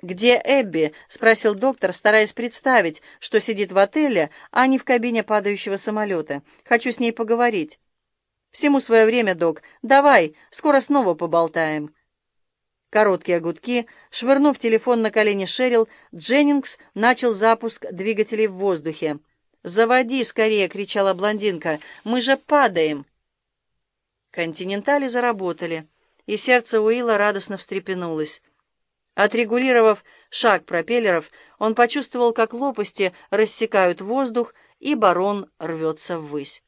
«Где Эбби?» — спросил доктор, стараясь представить, что сидит в отеле, а не в кабине падающего самолета. «Хочу с ней поговорить». «Всему свое время, док. Давай, скоро снова поболтаем». Короткие гудки, швырнув телефон на колени Шерил, Дженнингс начал запуск двигателей в воздухе. «Заводи скорее!» — кричала блондинка. «Мы же падаем!» Континентали заработали, и сердце Уилла радостно встрепенулось. Отрегулировав шаг пропеллеров, он почувствовал, как лопасти рассекают воздух, и барон рвется ввысь.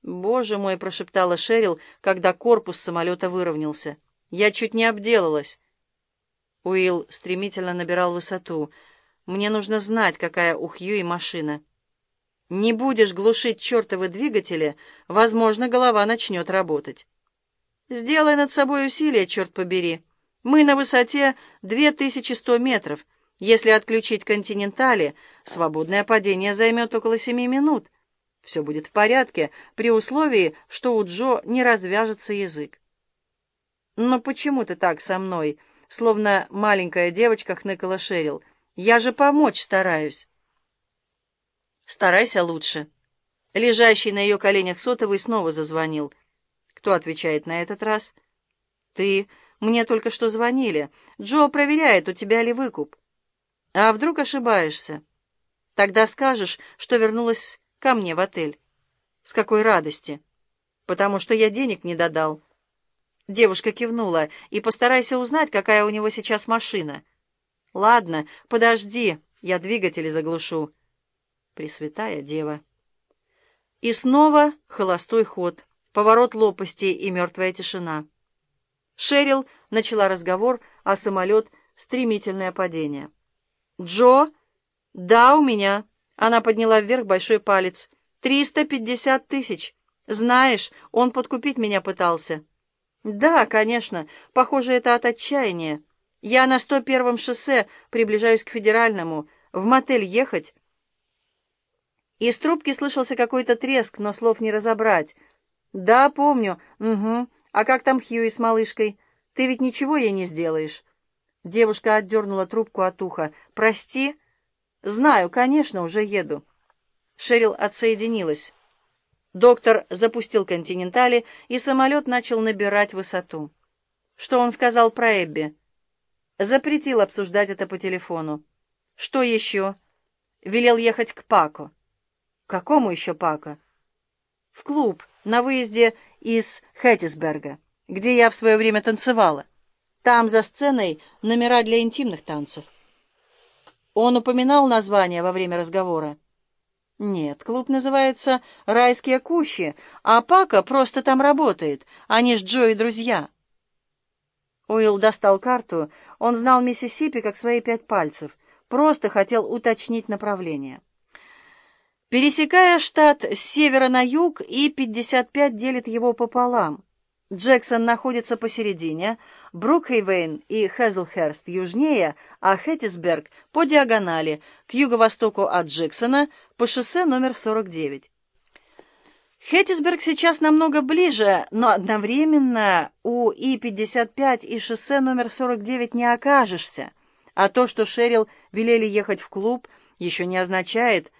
«Боже мой!» — прошептала Шерил, когда корпус самолета выровнялся. «Я чуть не обделалась!» Уилл стремительно набирал высоту. «Мне нужно знать, какая у Хьюи машина». «Не будешь глушить чертовы двигатели, возможно, голова начнет работать». «Сделай над собой усилие, черт побери!» Мы на высоте 2100 метров. Если отключить континентали, свободное падение займет около семи минут. Все будет в порядке, при условии, что у Джо не развяжется язык. «Но почему ты так со мной?» Словно маленькая девочка хныкала Шерил. «Я же помочь стараюсь». «Старайся лучше». Лежащий на ее коленях сотовый снова зазвонил. Кто отвечает на этот раз? «Ты...» Мне только что звонили. Джо проверяет, у тебя ли выкуп. А вдруг ошибаешься? Тогда скажешь, что вернулась ко мне в отель. С какой радости? Потому что я денег не додал. Девушка кивнула. И постарайся узнать, какая у него сейчас машина. Ладно, подожди, я двигатели заглушу. Пресвятая дева. И снова холостой ход, поворот лопастей и мертвая тишина. Шерил начала разговор, а самолет — стремительное падение. «Джо?» «Да, у меня». Она подняла вверх большой палец. «Триста пятьдесят тысяч. Знаешь, он подкупить меня пытался». «Да, конечно. Похоже, это от отчаяния. Я на сто первом шоссе приближаюсь к федеральному. В мотель ехать?» Из трубки слышался какой-то треск, но слов не разобрать. «Да, помню. Угу. «А как там Хьюи с малышкой? Ты ведь ничего ей не сделаешь?» Девушка отдернула трубку от уха. «Прости?» «Знаю, конечно, уже еду». Шерил отсоединилась. Доктор запустил «Континентали», и самолет начал набирать высоту. Что он сказал про Эбби? Запретил обсуждать это по телефону. Что еще? Велел ехать к Пако. Какому еще Пако? В клуб на выезде из Хэттисберга, где я в свое время танцевала. Там за сценой номера для интимных танцев. Он упоминал название во время разговора. Нет, клуб называется «Райские кущи», а Пака просто там работает. Они с Джо и друзья. Уилл достал карту. Он знал Миссисипи как свои пять пальцев. Просто хотел уточнить направление. Пересекая штат с севера на юг, и 55 делит его пополам. Джексон находится посередине, Брукхейвейн и Хезлхерст южнее, а Хэттисберг по диагонали, к юго-востоку от Джексона, по шоссе номер 49. Хэттисберг сейчас намного ближе, но одновременно у И-55 и шоссе номер 49 не окажешься. А то, что Шерил велели ехать в клуб, еще не означает,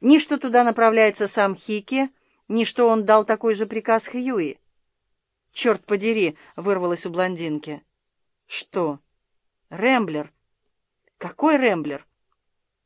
ни что туда направляется сам Хики, ни что он дал такой же приказ Хьюи. «Черт подери!» — вырвалось у блондинки. «Что?» «Рэмблер». «Какой Рэмблер?»